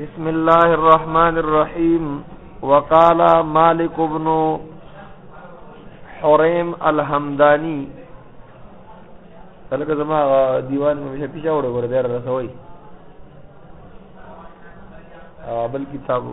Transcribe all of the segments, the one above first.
بسم الله الرحمن الرحيم وقال مالك بن حريم الحمداني تلکه زما دیوان مې پیچا وړو ور بیا رسوي بل کتابو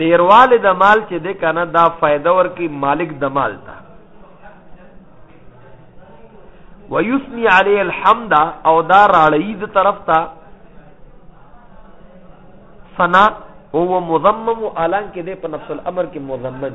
ډیرواله د مال چې د کنه دا فائدہ ورکی مالک د مال ته ويثني عليه الحمد او دا راړی د طرف ته ثنا هو مضمم الان کې د په نفس الامر کې مضمن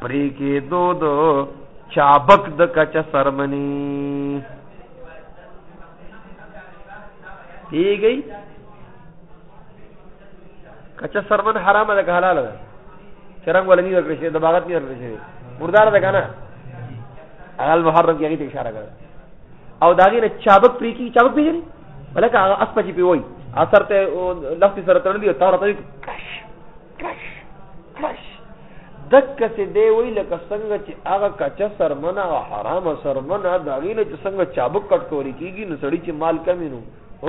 پرې کېدو د چابک د کچه سرمنی پیږي کچه سرمن حرامه ده که حلاله ده چرنګ ولا نه ورکړي شي د باغت نه ورکړي شي مردار ده کنه هغه محرم کې هغه اشاره کړه او داغه نه چابک پرې کی چابک پیږي ولکه اس پچی پی وای اثر ته لفظ سره تړلی او تور ته کش کش دک سي دی وی لکه څنګه چې هغه کچا سرمنه او حرام سرمنه دا غینه چې څنګه چابک کټ کولی کیږي نو سړی چې مال کمی نو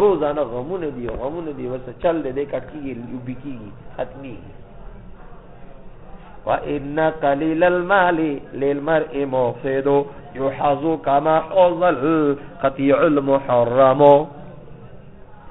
روزانه غمونه دی غمونه دی وسه چل دی کټ کیږي لوبي کیږي ختمي وان قليل المال للمرء مفسد يحظ كما حظ القطيع المحرم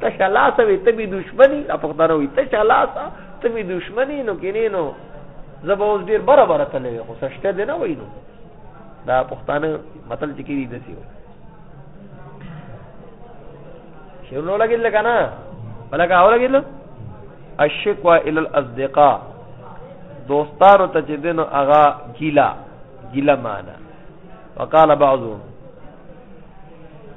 تشه لاسه وي ته مې دښمني دا پښتانه وي تشه لاسه ته مې دښمني نو کینې نو زه به اوس ډېر بره بره تللی وی خو څه شته دی نه وایي نو دا پښتانه متل چې کېدي داسې وایي شعرونه ولګېدل که نه ولکه ولګېدل الشکوا الى الاصدقاء دوستانو ته چې دینو هغه ګیلا ګیلا معنا وقال بعضهم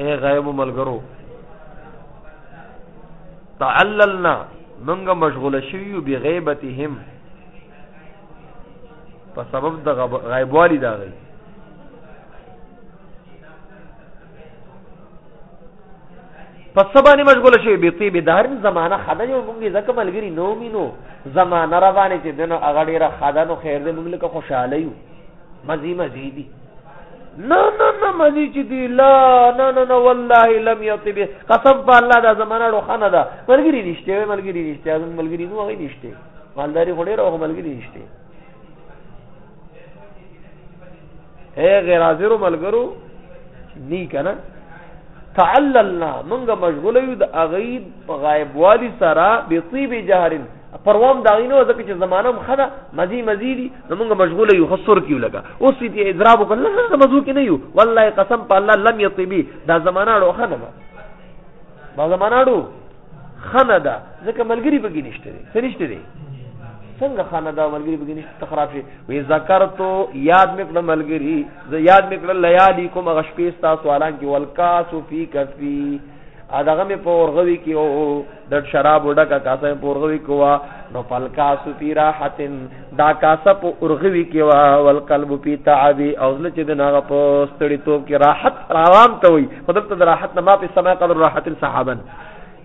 اے غیب ملګرو تعللنا منګه مشغول شیو بی غیبتهم په سبب د غیبوالی دا غي په سبانه مشغول شي به طيب دارن زمانہ خدا یو موږ زکه ملګری نو مينو زمانہ را باندې چې دنه اغړې را خدا نو خیر دې موږ له خوشاله یو مزي مزي دي نه نه نه مزي چې دی لا نه نه نه والله لم يطب قسم په الله دا زمانہ روخانه ده ملګری نشته ملګری نشته از ملګری نو هغه نشته مالداري غړي راو ملګری نشته اے غیر حاضر ملګرو نی کنه تعللنا مونږ مشغول یو د اغید په غایب والی سره به طیب جهرن پروام داینو ځکه چې زمانم خدا مزي مزيدي زمونږ مشغوله یو خسور کیو لگا اوس دې اضراب وکړل نه مزو کې نه یو والله قسم په الله لم یطبی دا زمانہ ډو خنه ده دا زمانہ ډو خنه ده ځکه ملګری بګی نشته دی څه نشته دی څنګه خنه ده ملګری بګی نشته خراب شي وې ذکرتو یاد مې کړم ملګری زه یاد مې کړل لیالی کوم غشپې تاسو الان کې ولکاسو فی کفی ا دغه مې په ورغوي کې او د شراب ډکه کاسه په اورغوي کې وا نو فالکاس فی راحتن دا کاسه په اورغوي کې وا والقلب فی تعب او زله چې د ناغه په ستړي توپ کې راحت روان ته وي په دلته د راحت نه ما په سما قدر راحت صحابن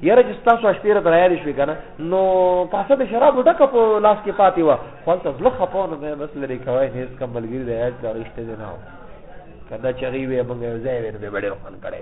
یاره چې تاسو شپې را درایل شوې کنه نو کاسه د شراب ډکه په لاس کې پاتې وا خپل ته زله خپو نه بس لري کوي هیڅ کملګری دی چې رښتیا نه و کدا چغي وي بنګ ځای ور به ډېر خون کړي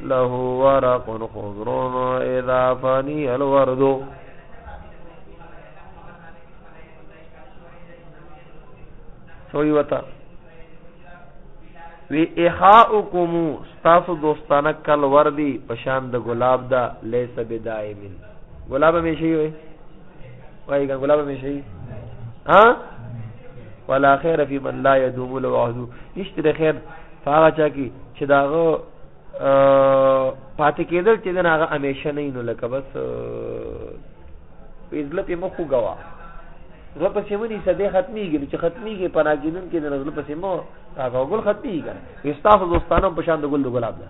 له ورق خضر اذا فني الورد سوی وتا وی اخاؤکم ستاسو دوستانه کل وردی پشان د گلاب دا لیس بدائمن گلاب همیشه وي وای ګان گلاب همیشه وي ها ولا خیر فی من لا یدوم له وحده نشته خیر په هغه چا کې چې د هغه پاتې کېدل چې د هغه همیشه نه نو لکه بس په عزت یې مخ وګوا زه په سیمنی سده ختميږي چې ختميږي پنا کېدون کې د نظر په سیمو هغه ګل ختميږي استاسو دوستانو په شان د ګل د ګلاب ده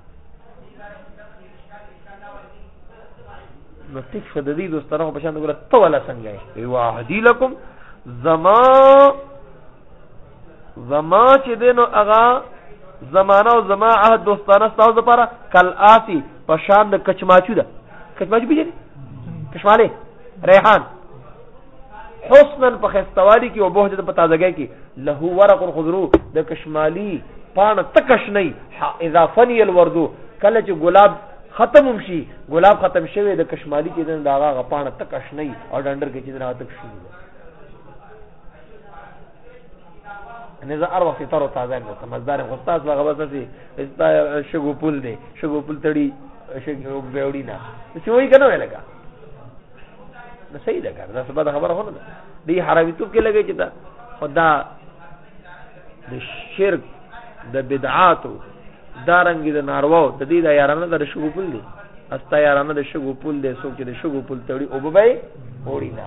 نو ټیک شو د دې دوستانو په شان د ګل ته ولا څنګه وي واهدی لکم زما زما چې دینو هغه زمانہ او زما عهد دوستانه تاسو لپاره کل آسی په شان د کچماچو ده کچماچو پیژنې کشماله ریحان حسنا په خستوالي کې او بهجت په تازګۍ کې له ورق الخضرو د کشمالي پانه تکش نه اذا فني الوردو کله چې ګلاب ختم شي ګلاب ختم شوی د کشمالي کې دغه غپانه تکش نه او ډنډر کې چې دغه تک شي نه زه هر وخت تر او تازه نه سمجدار خو تاسو هغه بس سي استا شګو پول دی شګو پول تړي شګو بیوړي نه چې وای کنه ویل کا نو صحیح ده کار دا سبا د خبره هونه ده دی حرامي توپ کې لګی چې دا خدا د شرک د بدعاتو دا رنګ د نارواو د دې د یارانه د شګو پول دی استا یارانه د شګو پول دی څوک چې د شګو پول تړي او به وړي نه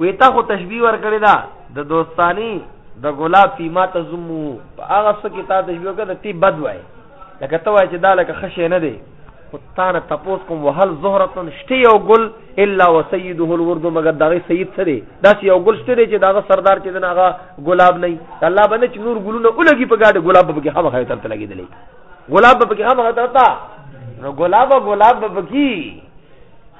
وی تا خو تشبیه ور کړی دا د دوستانی د ګلاب فیما تزمو په هغه څه کې تا تشبیه کړه تی بد وای لکه ته وای چې دا لکه خشه نه دی خو تا نه تپوس کوم وهل زهرتن شته یو ګل الا وسیده الورد مگر دغه سید څه دی دا یو ګل شته دی چې دغه سردار چې دغه ګلاب نه الله باندې چې نور ګلونه ولګي په ګاډه ګلاب به کې هم خیر ترته لګیدلې ګلاب به کې هم خیر ترته نو ګلاب ګلاب به کې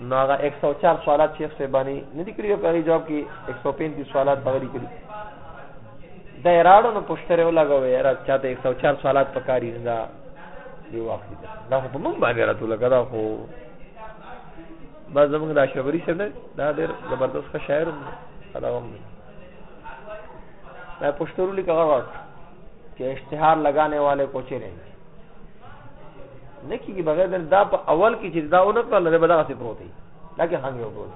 نو هغه 104 سوالات شیخ شیبانی نه دي کړی په هغه جواب کې 135 سوالات هغه دي کړی د ایراډو نو پوسټر ولا غوې را چاته 104 سوالات پکاري نه دا دی واخلي دا خو په مونږ باندې راتو لګا دا خو ما زمونږ د شبري سره نه دا ډېر زبردست ښه شاعر هم دا هم دا پوسټر لیکه غواړم کې اشتهار لگانے والے کوچې نه نه کیږي بغیر د دا په اول کې چې دا اون کړل نه بدغه سي پروت دی لکه هغه یو پروت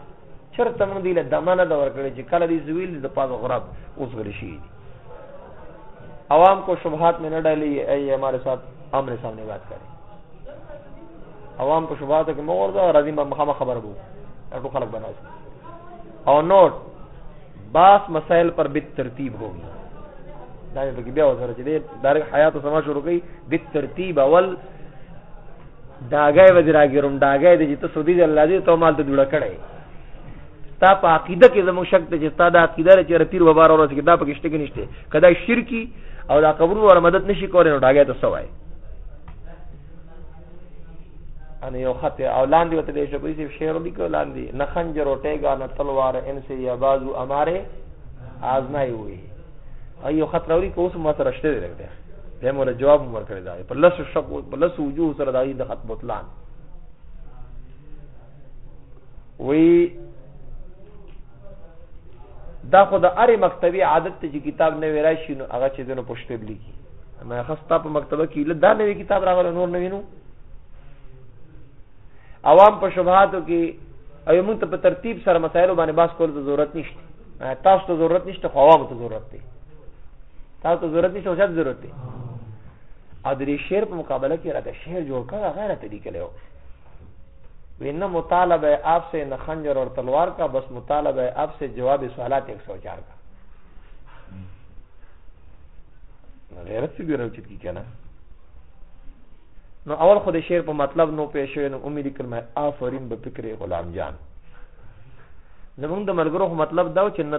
چرته موږ دی له دمنه دا ورکړي چې کله دې زویل د پاز غرب اوس غل شي عوام کو شبهات میں نہ ڈالی اے ہمارے ساتھ آمنے سامنے بات کرے عوام کو شبهات کې مور دا راځي ما مخه خبر بو ټول خلک بناسي او نوټ باس مسائل پر بیت ترتیب ہوگی دا به کې بیا وسره چې دې دارک حیات او سما شروع کړي بیت ترتیب اول داګه وزراګرم داګه دې چې ته سودی دې الله دې ته مال ته جوړ کړي تا په عقیده کې زموږ شک ته چې تا دا عقیده لري چې پیر وبار اورس کې دا پکې شته کې نشته کدا شرکی او دا قبرونو ور مدد نشي کولای نو داګه ته سوای ان یو خط او لاندې وته د شپې چې شعر لیکو لاندې نه خنجر او ټیګا نه تلوار ان سي یا بازو اماره آزمای وي ایو خط راوړي کو اوس ما سره شته دی لګته به مولا جواب ورکړی دا په لس شپ په لس وجوه سره دا د خط بوتلان وی دا خو د اره مکتبي عادت ته چې کتاب نه ویرای شي نو هغه چې دنو پښتو لیکي ما خستا په مکتبه کې له دا نوې کتاب راغله نور نه وینو عوام په شبهاتو کې او موږ ته په ترتیب سره مسایل باندې باس کول ته ضرورت نشته تاسو ته ضرورت نشته خو عوام ته ضرورت دی تاسو ته ضرورت نشته ځات ضرورت دی ادري شعر په مقابله کې راته شعر جوړ کړه غیرت لیکلو وی نه مطالبه آپ سے نه خنجر اور تلوار کا بس مطالبه آپ سے جواب سوالات 104 کا غیرت څه ګرو چې کی کنه نو اول خو د شعر په مطلب نو پېښ شوی نو امید کلمه آفرین به فکر غلام جان زمونږ د ملګرو مطلب دا چې نه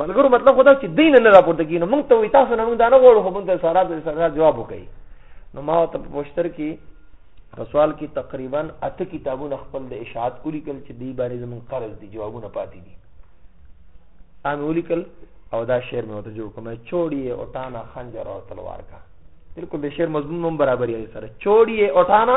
ملګرو مطلب خدا چې دین نه راپورته کین نو موږ ته وی تاسو نه موږ دا نه غواړو خو موږ ته سارا د سارا جواب وکړي نو ما ته په پوسټر کې په سوال کې تقریبا اته کتابونه خپل د اشاعت کولی کل چې دی باندې زمون قرض دي جوابونه پاتې دي ان ولیکل او دا شعر مې وته جوړ کوم چوڑیه اوټانا خنجر او تلوار کا بالکل د شعر مضمون هم برابر یې سره چوڑیه اوټانا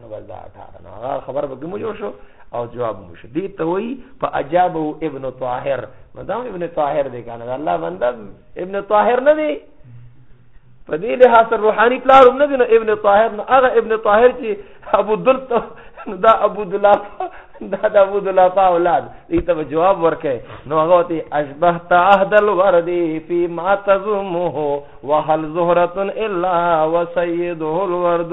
نو بس دا 18 نو هغه خبر به کوم جوړ شو او جواب مو شو دي ته وی فاجابه ابن طاهر نو دا ابن طاهر دی کنه الله بنده ابن طاهر نه دی په دې له حاصل روحاني پلار هم نه دی نو ابن طاهر نو هغه ابن طاهر چې ابو دل دا ابو دلاب دا د ابو دلاب اولاد دې ته جواب ورکې نو هغه ته اشبهت عهد الورد فی ما تزمه وهل زهره الا وسيده الورد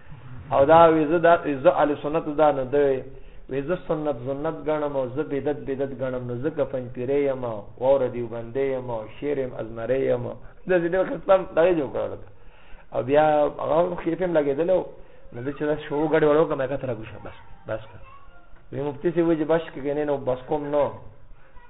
او دا وی زه دا زه اهل سنت دا نه دی وی زه سنت سنت غنم او زه بدعت بدعت غنم نو زکه پنځ پیرې یم او ور دی باندې یم او شیرم ازمرې یم د دې ډېر خپل دغه جوړ کړل او بیا هغه خېفم لګیدل نو د چې دا شو غړي وړو کومه کتره ګوشه بس بس وی مفتی سی وی چې بس کې نه نو بس کوم نو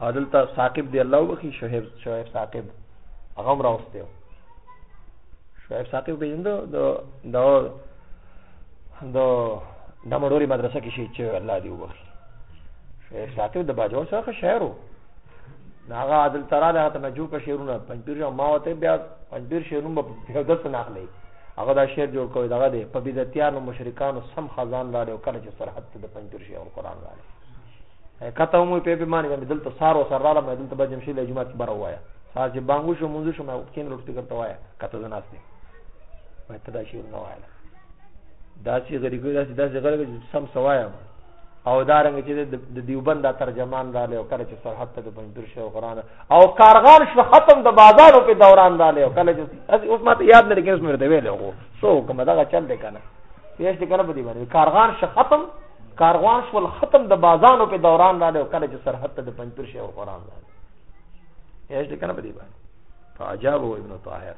او دلته ثاقب دی الله وبخي شعیب شعیب ثاقب هغه هم راوستی و شعیب ثاقب پېژندو د د د د مړوري مدرسه کې شي چې الله دی وبخي شعیب ثاقب د باجوړ سره ښه شاعر و هغه عادل ترا له ته نجو په شعرونه پنځپیر جو ما وته بیا پنځپیر شعرونه په دس نه اخلي هغه دا شعر جوړ کوي دغه دی په بدعتیانو مشرکانو سم خزان لاړ او کله چې سرحد ته د پنځپیر شعر قرآن لاړ کته مو په به معنی باندې دلته سار او سر رااله مې دلته به جمشید له جمعات کې بره وایا سار چې بانګو شو منځو شو مې کین لوټ فکر ته وایا کته زناس دي مې ته دا شی نه وایا دا چې غری ګل داسې داسې غره سم سوایا او دا رنګ چې د دیوبند دا ترجمان را لې او کله چې سرحد ته د بندر شو قران او کارغان شو ختم د بازارو په دوران را لې او کله چې اوس ماته یاد نه لګیږي مې ته ویل هو سو کومه دا چل دی کنه یې چې کنه په دې باندې کارغان شو ختم کاروان شول ختم د بازانو په دوران راغی او کله چې سرحد ته د پنځپیر شیخ القرآن راغی هیڅ دې کنه په دې باندې فعجاب هو ابن طاهر